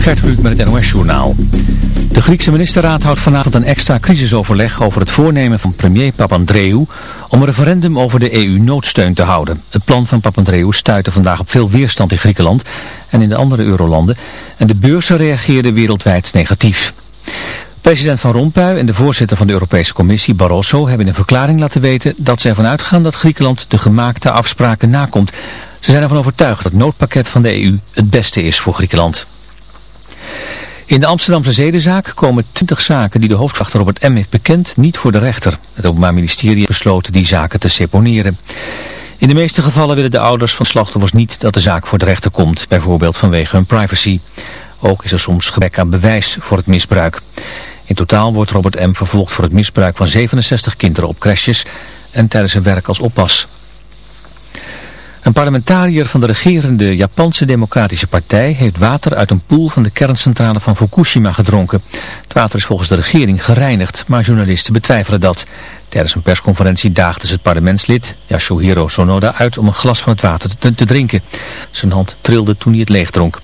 Gert Kluk met het NOS-journaal. De Griekse ministerraad houdt vanavond een extra crisisoverleg over het voornemen van premier Papandreou om een referendum over de EU-noodsteun te houden. Het plan van Papandreou stuitte vandaag op veel weerstand in Griekenland en in de andere eurolanden en de beurzen reageerden wereldwijd negatief. President Van Rompuy en de voorzitter van de Europese Commissie Barroso hebben in een verklaring laten weten dat ze ervan uitgaan dat Griekenland de gemaakte afspraken nakomt. Ze zijn ervan overtuigd dat het noodpakket van de EU het beste is voor Griekenland. In de Amsterdamse zedenzaak komen 20 zaken die de hoofdwachter Robert M. heeft bekend niet voor de rechter. Het Openbaar Ministerie heeft besloten die zaken te seponeren. In de meeste gevallen willen de ouders van slachtoffers niet dat de zaak voor de rechter komt, bijvoorbeeld vanwege hun privacy. Ook is er soms gebrek aan bewijs voor het misbruik. In totaal wordt Robert M. vervolgd voor het misbruik van 67 kinderen op crèches en tijdens zijn werk als oppas. Een parlementariër van de regerende Japanse Democratische Partij heeft water uit een poel van de kerncentrale van Fukushima gedronken. Het water is volgens de regering gereinigd, maar journalisten betwijfelen dat. Tijdens een persconferentie daagde ze het parlementslid Yasuhiro Sonoda uit om een glas van het water te, te drinken. Zijn hand trilde toen hij het leeg dronk.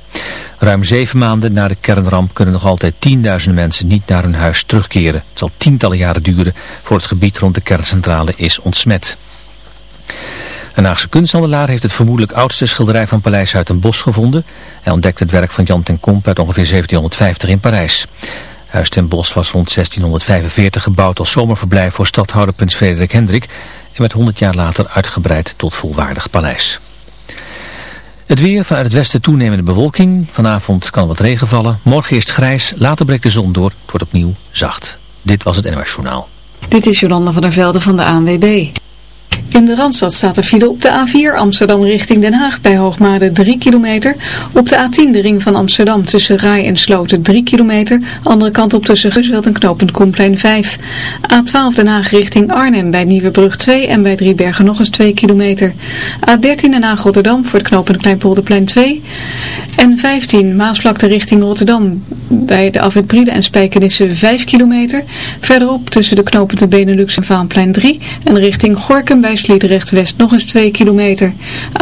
Ruim zeven maanden na de kernramp kunnen nog altijd tienduizenden mensen niet naar hun huis terugkeren. Het zal tientallen jaren duren voor het gebied rond de kerncentrale is ontsmet. Een Haagse kunsthandelaar heeft het vermoedelijk oudste schilderij van Paleis uit een bos gevonden. Hij ontdekte het werk van Jan ten Komp uit ongeveer 1750 in Parijs. Huis ten Bos was rond 1645 gebouwd als zomerverblijf voor stadhouder prins Frederik Hendrik en werd 100 jaar later uitgebreid tot volwaardig paleis. Het weer vanuit het westen toenemende bewolking. Vanavond kan wat regen vallen. Morgen eerst grijs, later breekt de zon door. Het wordt opnieuw zacht. Dit was het NOS Journaal. Dit is Jolanda van der Velde van de ANWB. In de Randstad staat er file op de A4 Amsterdam richting Den Haag bij Hoogmade 3 kilometer. Op de A10 de ring van Amsterdam tussen Rai en Sloten 3 kilometer. Andere kant op tussen Gusveld en Knopend Koenplein 5. A12 Den Haag richting Arnhem bij Nieuwebrug 2 en bij Driebergen nog eens 2 kilometer. A13 Den Haag Rotterdam voor het knooppunt Kleinpolderplein 2. En 15 Maasvlakte richting Rotterdam bij de afwit en Spijkenissen 5 kilometer. Verderop tussen de knopende Benelux en Vaanplein 3 en richting Gorkum bij Sliedrecht West nog eens 2 kilometer.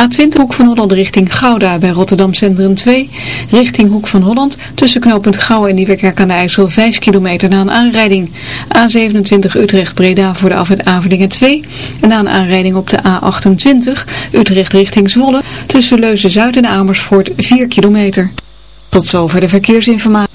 A20 Hoek van Holland richting Gouda bij Rotterdam Centrum 2. Richting Hoek van Holland tussen knooppunt Gouwen en Nieuwekerk aan de IJssel 5 kilometer na een aanrijding. A27 Utrecht Breda voor de afwit Avelingen 2. En na een aanrijding op de A28 Utrecht richting Zwolle tussen Leuzen Zuid en Amersfoort 4 kilometer. Tot zover de verkeersinformatie.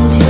into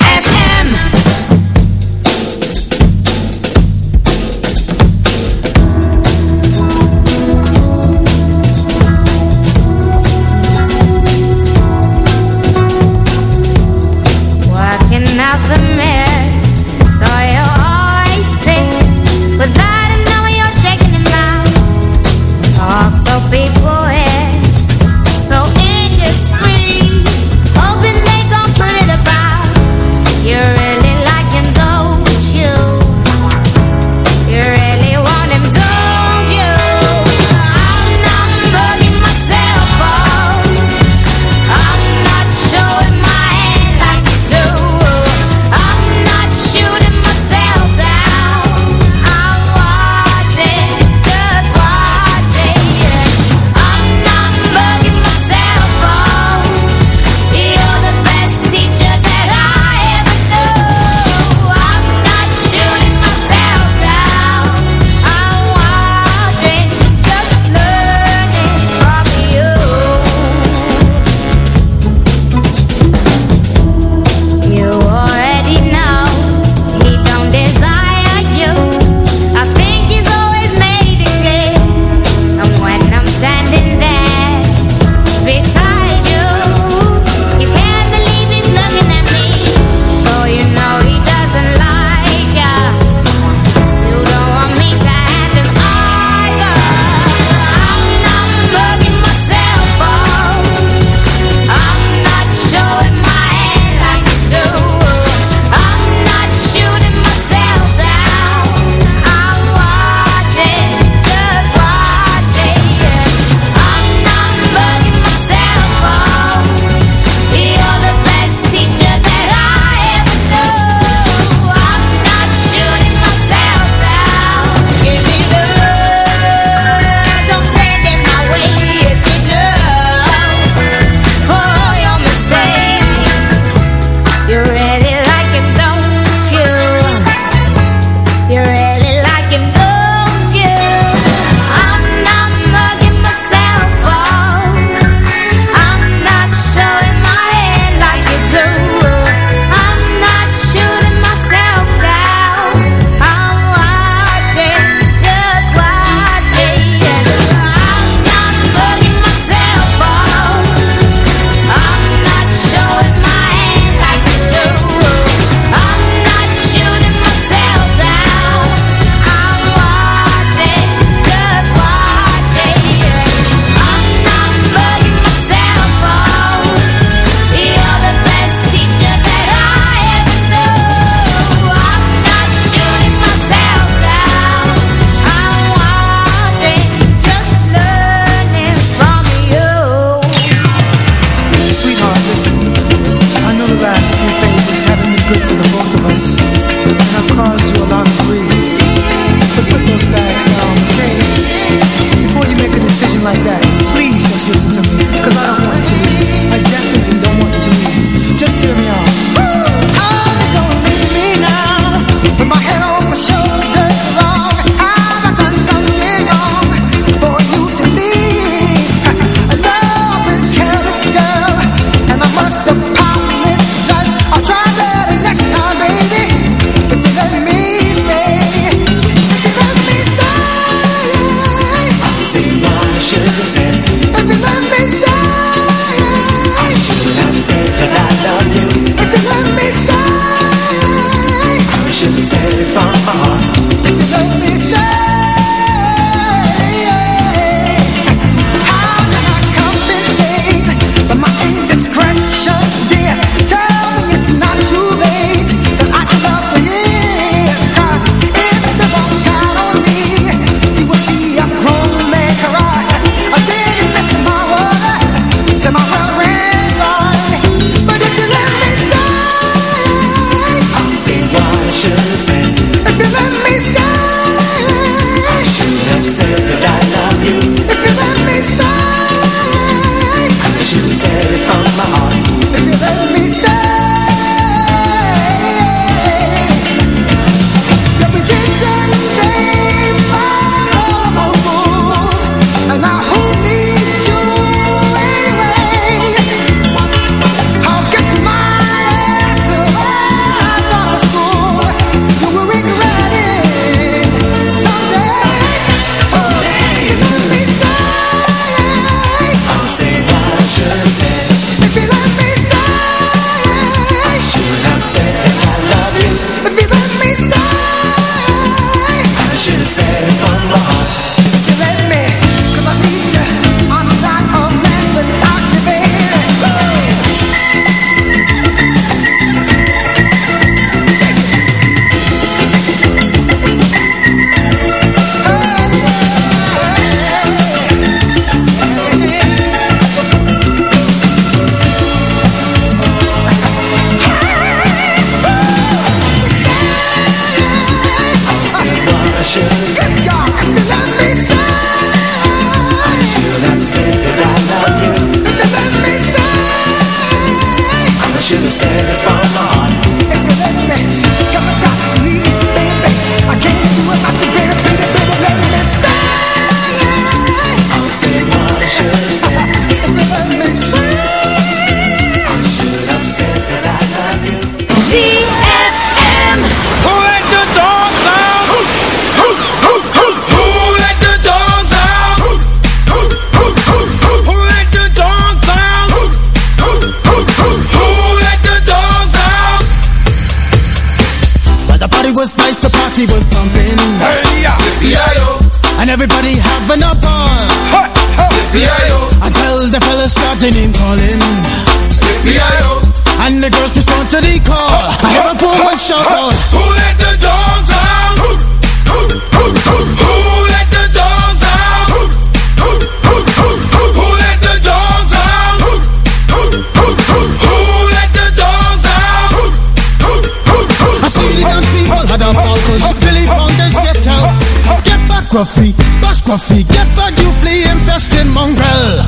Croffy, Boss Croffy, get back you flea infested mongrel.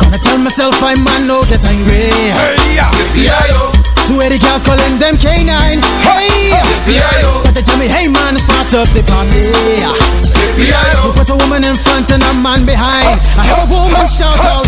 Gonna tell myself I'm man, no get angry. Hey, yeah, B-I-O. Two eighty girls calling them canine. Hey, B-I-O. But they tell me, hey man, start up the party. B-I-O. You put a woman in front and a man behind. I heard a woman shout out.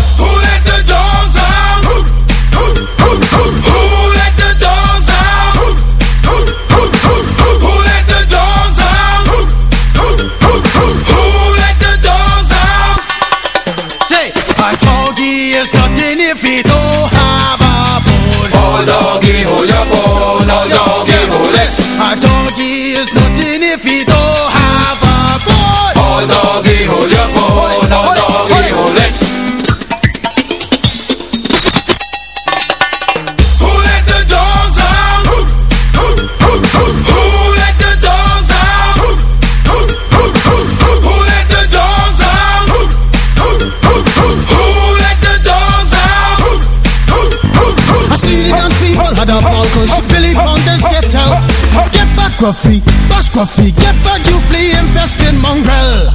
scruffy, bad scruffy. Get back, you flea infested mongrel.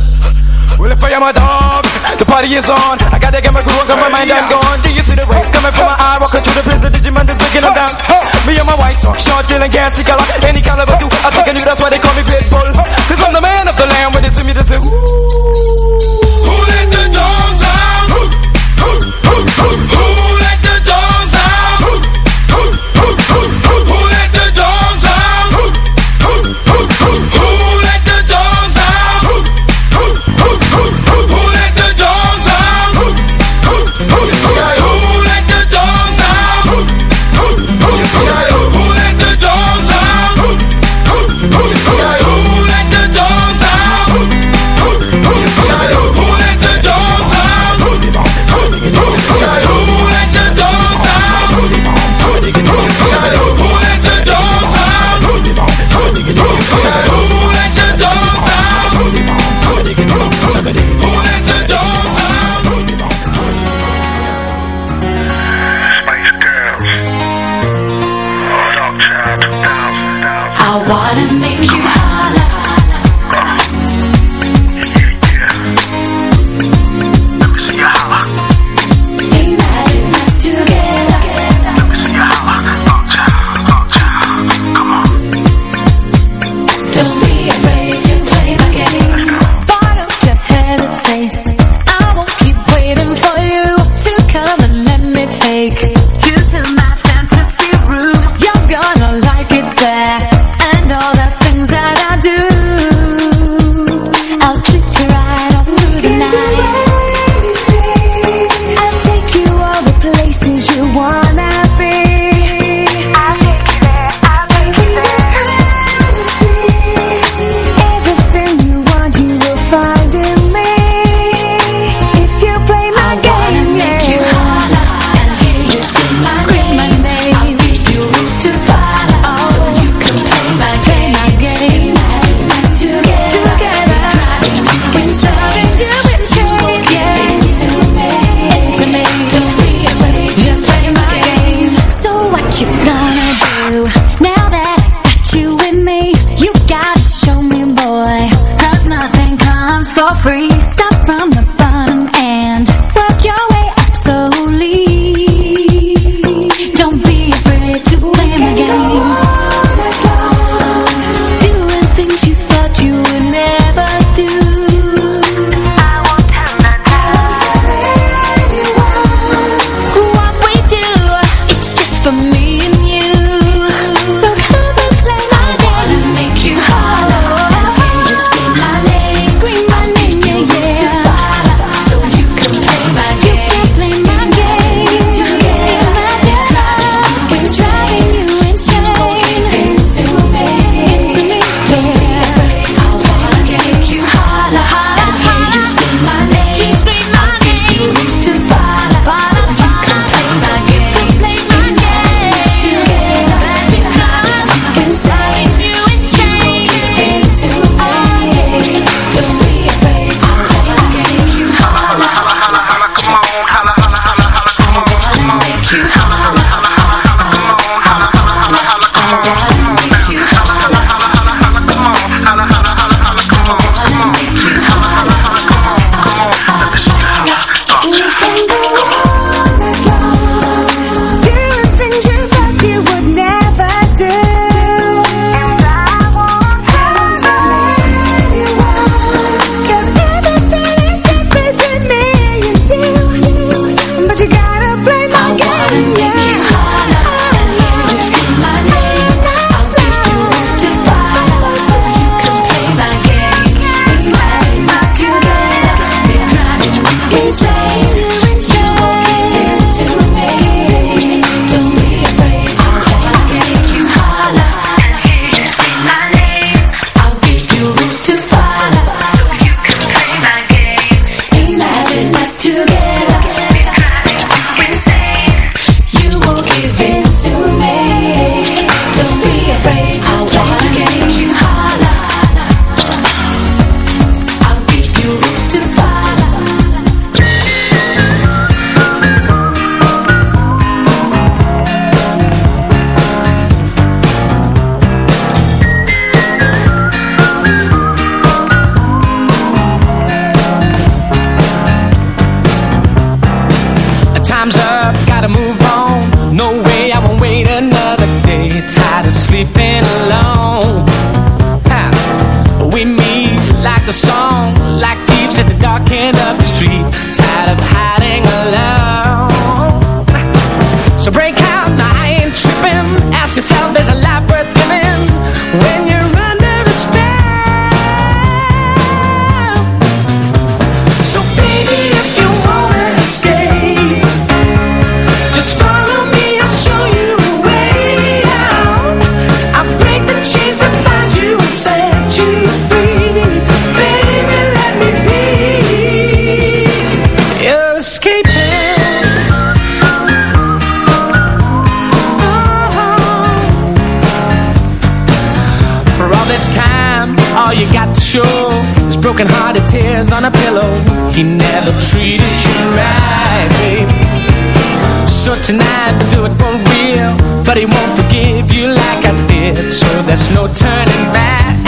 Well, if I am a dog, the party is on. I gotta get my groove on, got my mind, I'm gone. Do you see the rain coming from my eye? Walking through the prison, Digimon is breaking them down. Me and my white talk, short, and can't see color. Any caliber, you, I think I knew that's why they call me Pitbull. Cause I'm the man of the land, when they see me, they say, ooh. He never treated you right, babe. So tonight we'll do it for real. But he won't forgive you like I did. So there's no turning back.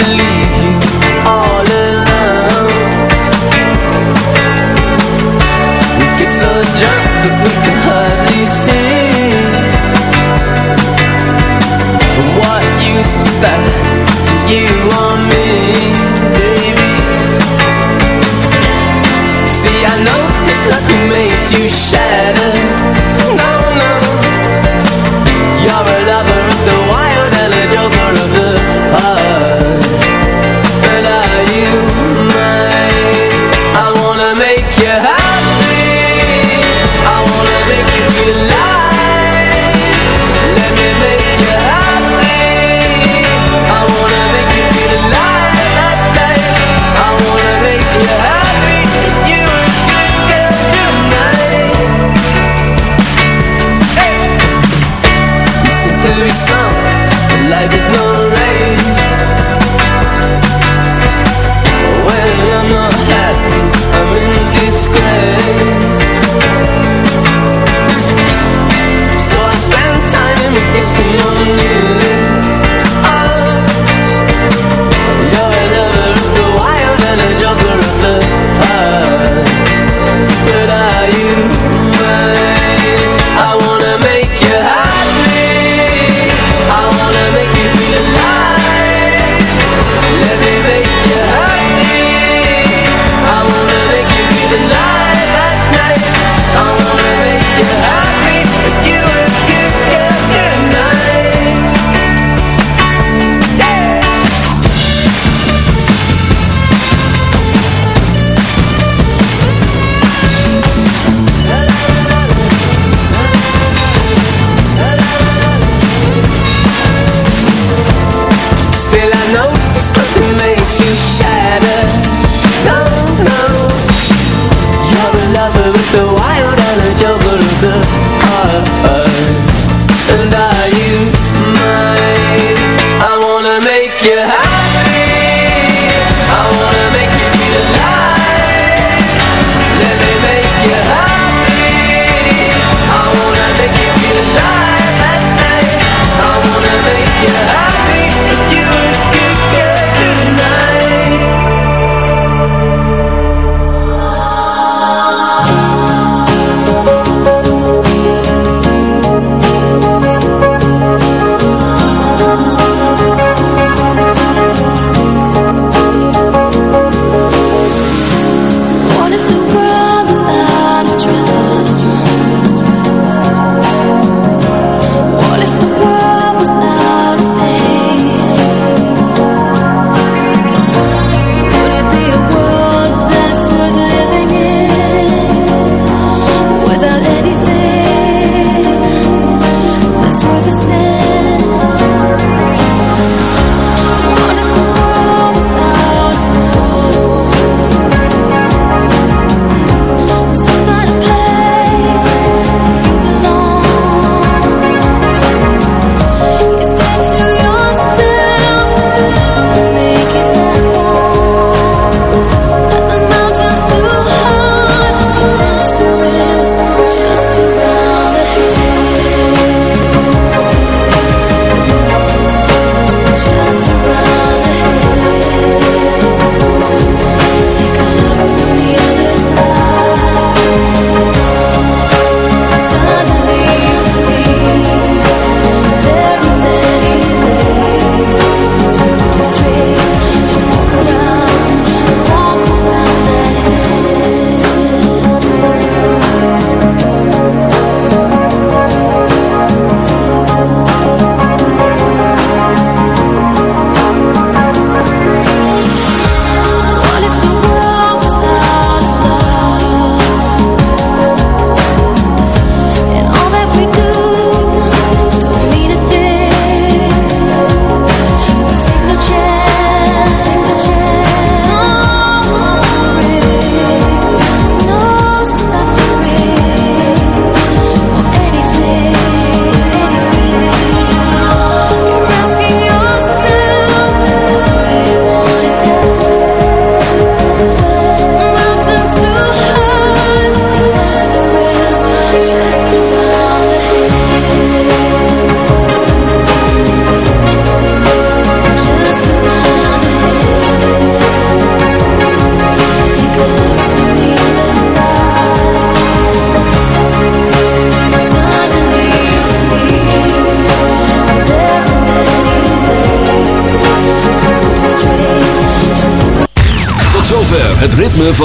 To leave